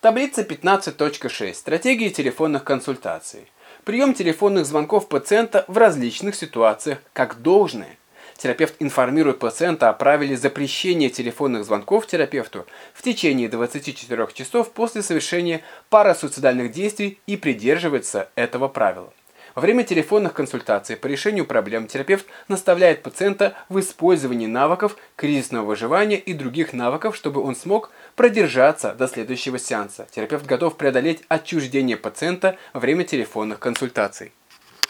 Таблица 15.6. Стратегии телефонных консультаций. Прием телефонных звонков пациента в различных ситуациях как должное. Терапевт информирует пациента о правиле запрещения телефонных звонков терапевту в течение 24 часов после совершения парасуицидальных действий и придерживается этого правила. Во время телефонных консультаций по решению проблем терапевт наставляет пациента в использовании навыков кризисного выживания и других навыков, чтобы он смог продержаться до следующего сеанса. Терапевт готов преодолеть отчуждение пациента во время телефонных консультаций.